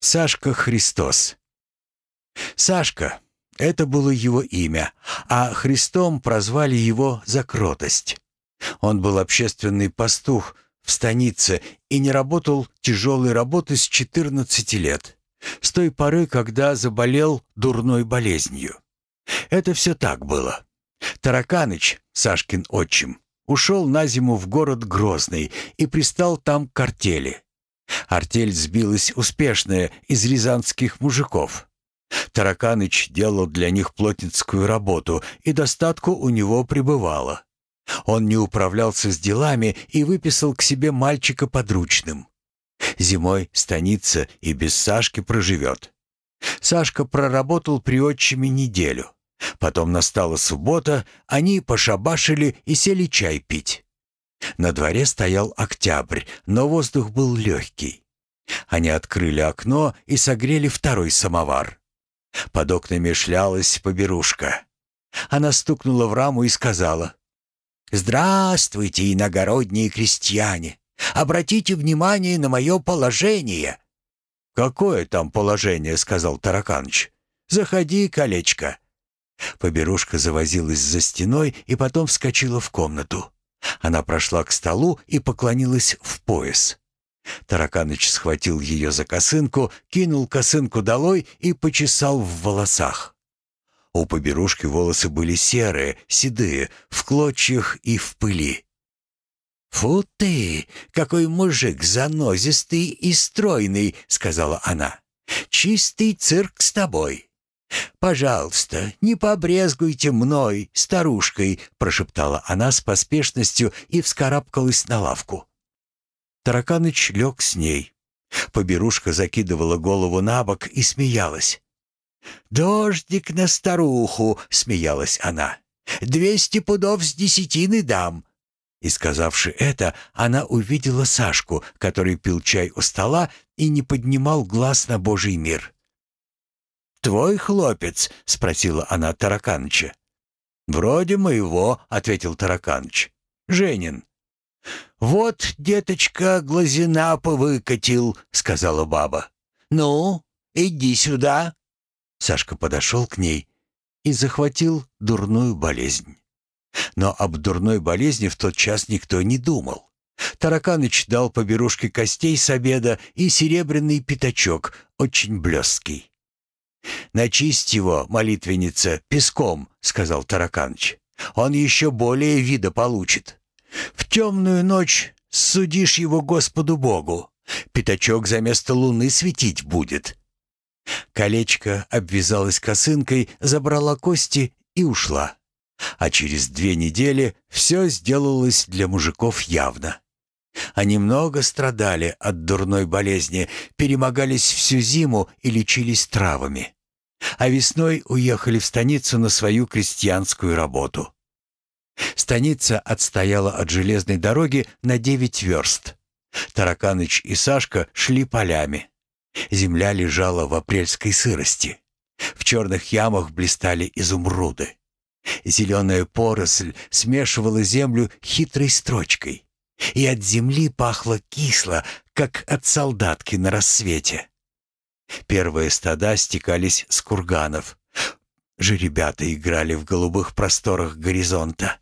Сашка Христос. Сашка — это было его имя, а Христом прозвали его за кротость. Он был общественный пастух в станице и не работал тяжелой работы с 14 лет, с той поры, когда заболел дурной болезнью. Это все так было. Тараканыч, Сашкин отчим, ушел на зиму в город Грозный и пристал там к артели. Артель сбилась успешная из рязанских мужиков. Тараканыч делал для них плотницкую работу, и достатку у него пребывало. Он не управлялся с делами и выписал к себе мальчика подручным. Зимой станица и без Сашки проживет. Сашка проработал при отчиме неделю. Потом настала суббота, они пошабашили и сели чай пить. На дворе стоял октябрь, но воздух был легкий. Они открыли окно и согрели второй самовар. Под окнами шлялась поберушка. Она стукнула в раму и сказала, «Здравствуйте, иногородние крестьяне! Обратите внимание на мое положение!» «Какое там положение?» — сказал Тараканыч. «Заходи, колечко!» Поберушка завозилась за стеной и потом вскочила в комнату. Она прошла к столу и поклонилась в пояс. Тараканыч схватил ее за косынку, кинул косынку долой и почесал в волосах. У поберушки волосы были серые, седые, в клочьях и в пыли. «Фу ты, какой мужик занозистый и стройный!» — сказала она. «Чистый цирк с тобой!» «Пожалуйста, не побрезгуйте мной, старушкой», — прошептала она с поспешностью и вскарабкалась на лавку. Тараканыч лег с ней. Поберушка закидывала голову на бок и смеялась. «Дождик на старуху!» — смеялась она. «Двести пудов с десятины дам!» И, сказавши это, она увидела Сашку, который пил чай у стола и не поднимал глаз на Божий мир твой хлопец?» — спросила она Тараканыча. «Вроде моего», — ответил Тараканыч. «Женин». «Вот, деточка, глазина повыкатил», — сказала баба. «Ну, иди сюда». Сашка подошел к ней и захватил дурную болезнь. Но об дурной болезни в тот час никто не думал. Тараканыч дал по берушке костей с обеда и серебряный пятачок, очень блесткий. «Начисть его, молитвенница, песком», — сказал Тараканыч. «Он еще более вида получит. В темную ночь судишь его Господу Богу. Пятачок за место луны светить будет». Колечко обвязалось косынкой, забрала кости и ушла. А через две недели все сделалось для мужиков явно. Они много страдали от дурной болезни, перемогались всю зиму и лечились травами. А весной уехали в станицу на свою крестьянскую работу. Станица отстояла от железной дороги на девять верст. Тараканыч и Сашка шли полями. Земля лежала в апрельской сырости. В черных ямах блистали изумруды. Зеленая поросль смешивала землю хитрой строчкой и от земли пахло кисло, как от солдатки на рассвете. Первые стада стекались с курганов. Жеребята играли в голубых просторах горизонта.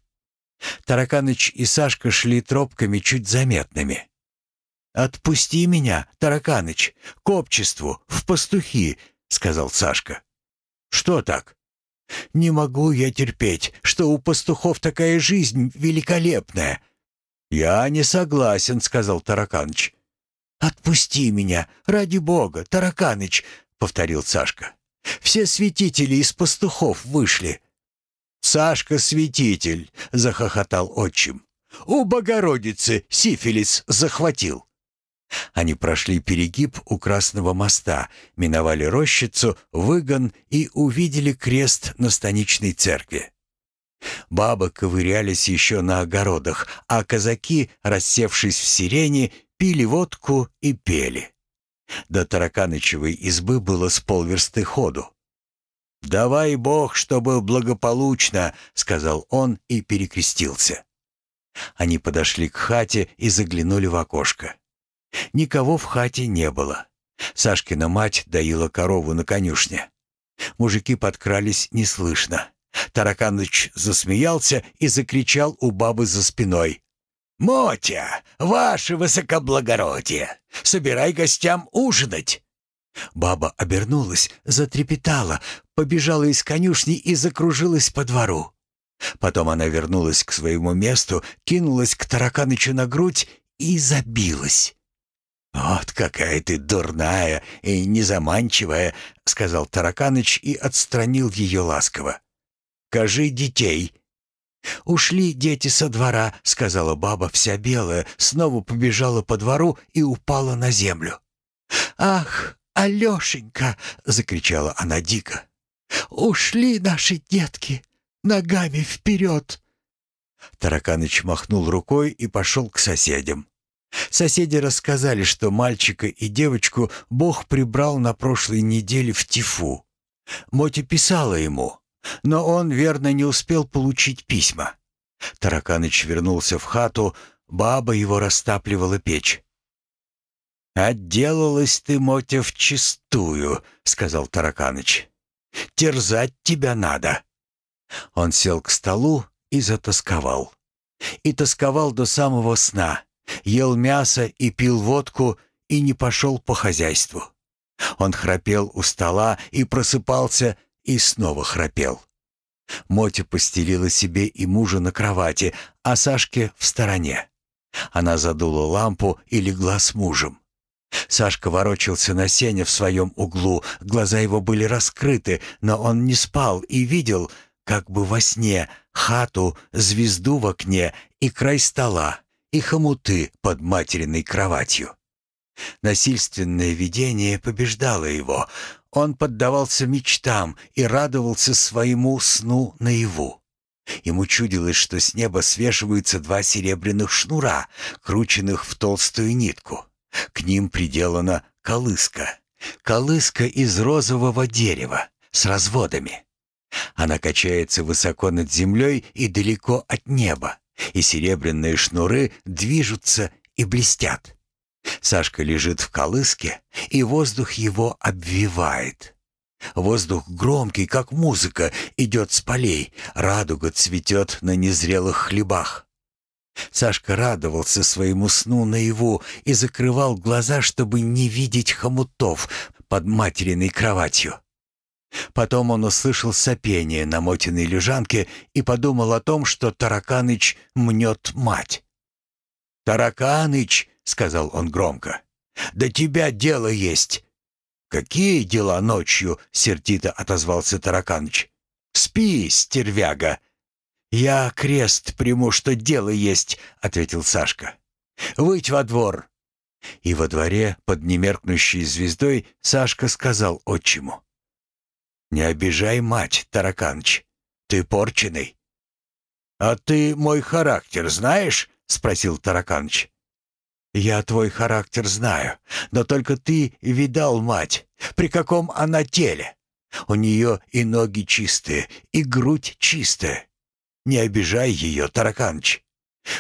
Тараканыч и Сашка шли тропками чуть заметными. «Отпусти меня, Тараканыч, к обществу, в пастухи», — сказал Сашка. «Что так?» «Не могу я терпеть, что у пастухов такая жизнь великолепная», «Я не согласен», — сказал Тараканыч. «Отпусти меня, ради бога, Тараканыч», — повторил Сашка. «Все святители из пастухов вышли». «Сашка святитель», — захохотал отчим. «У Богородицы сифилис захватил». Они прошли перегиб у Красного моста, миновали рощицу, выгон и увидели крест на станичной церкви. Бабы ковырялись еще на огородах, а казаки, рассевшись в сирене, пили водку и пели. До Тараканычевой избы было с полверсты ходу. «Давай Бог, чтобы благополучно», — сказал он и перекрестился. Они подошли к хате и заглянули в окошко. Никого в хате не было. Сашкина мать доила корову на конюшне. Мужики подкрались неслышно. Тараканыч засмеялся и закричал у бабы за спиной. «Мотя, ваше высокоблагородие, собирай гостям ужинать!» Баба обернулась, затрепетала, побежала из конюшни и закружилась по двору. Потом она вернулась к своему месту, кинулась к тараканычу на грудь и забилась. «Вот какая ты дурная и незаманчивая», — сказал Тараканыч и отстранил ее ласково. «Кажи детей». «Ушли дети со двора», — сказала баба вся белая, снова побежала по двору и упала на землю. «Ах, Алешенька!» — закричала она дико. «Ушли наши детки! Ногами вперед!» Тараканыч махнул рукой и пошел к соседям. Соседи рассказали, что мальчика и девочку Бог прибрал на прошлой неделе в Тифу. Моти писала ему, но он, верно, не успел получить письма. Тараканыч вернулся в хату, баба его растапливала печь. «Отделалась ты, Мотя, вчистую», — сказал Тараканыч. «Терзать тебя надо». Он сел к столу и затасковал. И тосковал до самого сна, ел мясо и пил водку и не пошел по хозяйству. Он храпел у стола и просыпался, и снова храпел. Мотя постелила себе и мужа на кровати, а Сашке в стороне. Она задула лампу и легла с мужем. Сашка ворочался на сене в своем углу, глаза его были раскрыты, но он не спал и видел, как бы во сне, хату, звезду в окне и край стола, и хомуты под материной кроватью. Насильственное видение побеждало его. Он поддавался мечтам и радовался своему сну наяву. Ему чудилось, что с неба свешиваются два серебряных шнура, крученных в толстую нитку. К ним приделана колыска. Колыска из розового дерева с разводами. Она качается высоко над землей и далеко от неба, и серебряные шнуры движутся и блестят. Сашка лежит в колыске, и воздух его обвивает. Воздух громкий, как музыка, идет с полей, радуга цветет на незрелых хлебах. Сашка радовался своему сну наяву и закрывал глаза, чтобы не видеть хомутов под материной кроватью. Потом он услышал сопение на мотиной лежанке и подумал о том, что Тараканыч мнет мать. «Тараканыч!» — сказал он громко. «Да тебя дело есть!» «Какие дела ночью?» — сердито отозвался Тараканыч. «Спи, стервяга!» «Я крест приму, что дело есть», — ответил Сашка. «Выйдь во двор». И во дворе, под немеркнущей звездой, Сашка сказал отчиму. «Не обижай мать, Тараканыч, ты порченый». «А ты мой характер знаешь?» — спросил Тараканыч. «Я твой характер знаю, но только ты видал мать, при каком она теле. У нее и ноги чистые, и грудь чистая. Не обижай ее, Тараканыч.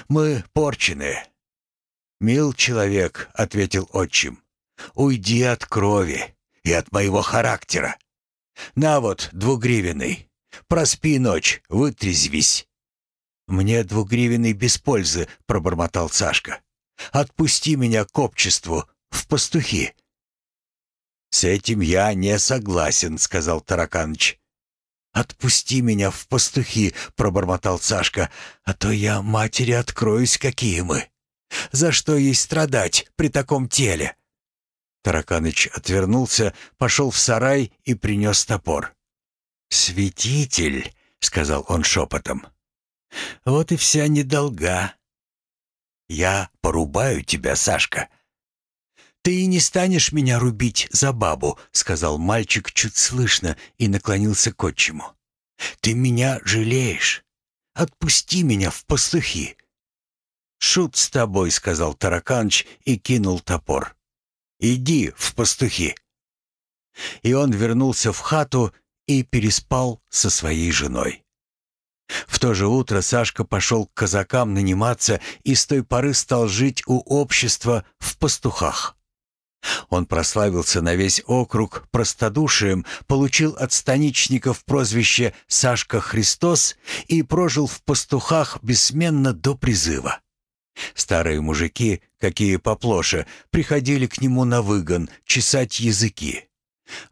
Мы порченые». «Мил человек», — ответил отчим, — «уйди от крови и от моего характера. На вот, двугривенный, проспи ночь, вытрезвись». «Мне двугривенный без пользы», — пробормотал Сашка. «Отпусти меня к обществу, в пастухи». «С этим я не согласен», — сказал Тараканыч. «Отпусти меня в пастухи», — пробормотал Сашка, «а то я матери откроюсь, какие мы. За что ей страдать при таком теле?» Тараканыч отвернулся, пошел в сарай и принес топор. «Святитель», — сказал он шепотом, — «вот и вся недолга. Я порубаю тебя, Сашка». «Ты и не станешь меня рубить за бабу», — сказал мальчик чуть слышно и наклонился к отчиму. «Ты меня жалеешь. Отпусти меня в пастухи». «Шут с тобой», — сказал Тараканч и кинул топор. «Иди в пастухи». И он вернулся в хату и переспал со своей женой. В то же утро Сашка пошел к казакам наниматься и с той поры стал жить у общества в пастухах. Он прославился на весь округ простодушием, получил от станичников прозвище «Сашка Христос» и прожил в пастухах бессменно до призыва. Старые мужики, какие поплоше, приходили к нему на выгон чесать языки.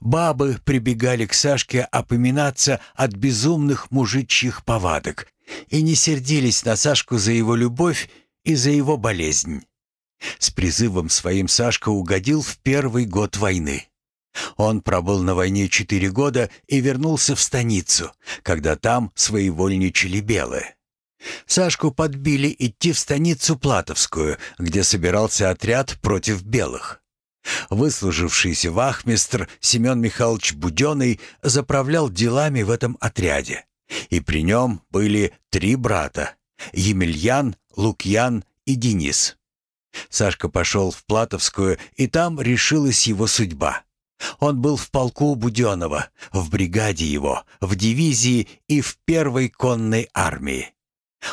Бабы прибегали к Сашке опоминаться от безумных мужичьих повадок и не сердились на Сашку за его любовь и за его болезнь. С призывом своим Сашка угодил в первый год войны. Он пробыл на войне четыре года и вернулся в станицу, когда там своевольничали белые. Сашку подбили идти в станицу Платовскую, где собирался отряд против белых. Выслужившийся вахмистр Семен Михайлович Буденный заправлял делами в этом отряде. И при нем были три брата — Емельян, Лукьян и Денис. Сашка пошел в Платовскую, и там решилась его судьба. Он был в полку Буденова, в бригаде его, в дивизии и в первой конной армии.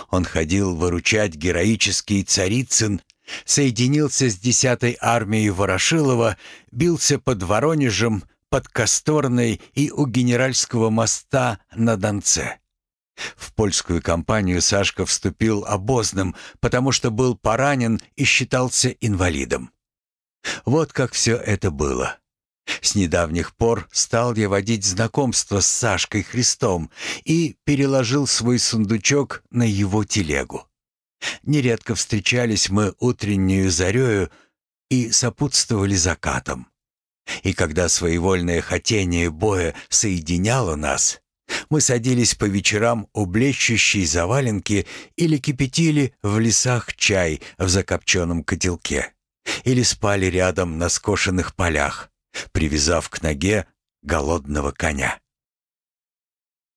Он ходил выручать героический Царицын, соединился с 10-й армией Ворошилова, бился под Воронежем, под Косторной и у Генеральского моста на Донце. В польскую кампанию Сашка вступил обозным, потому что был поранен и считался инвалидом. Вот как все это было. С недавних пор стал я водить знакомство с Сашкой Христом и переложил свой сундучок на его телегу. Нередко встречались мы утреннюю зарею и сопутствовали закатом. И когда своевольное хотение боя соединяло нас, мы садились по вечерам у блещущей заваленки или кипятили в лесах чай в закопченном котелке, или спали рядом на скошенных полях, привязав к ноге голодного коня.